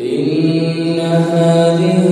إن هذه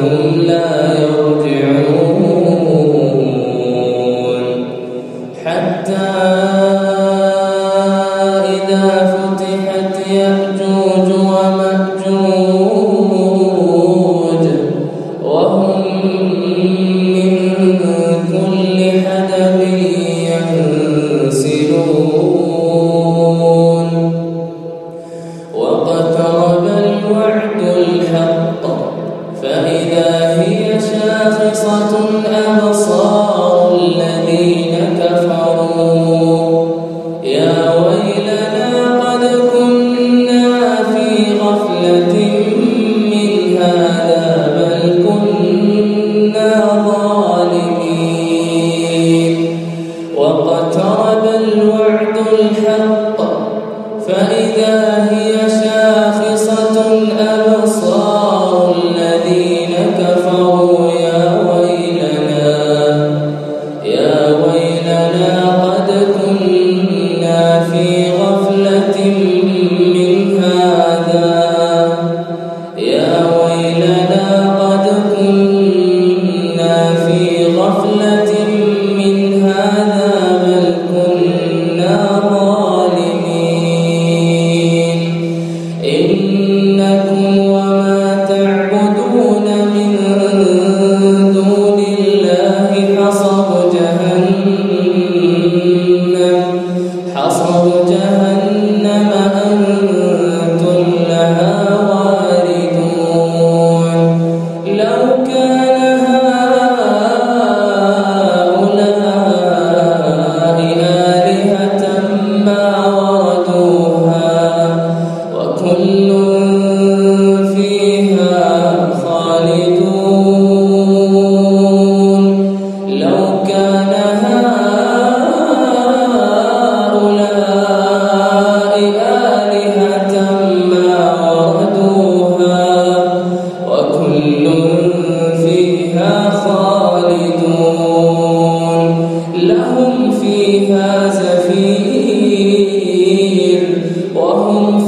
إنهم لا الذي إِنَّ وكل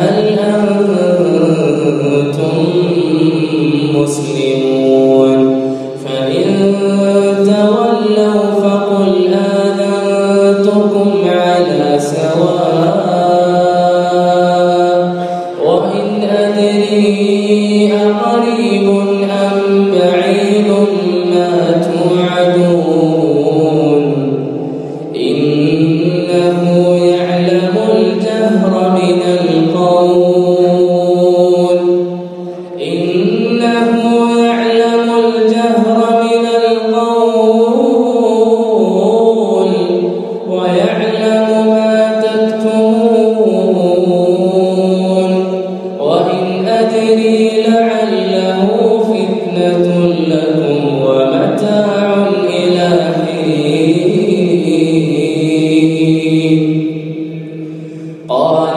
هل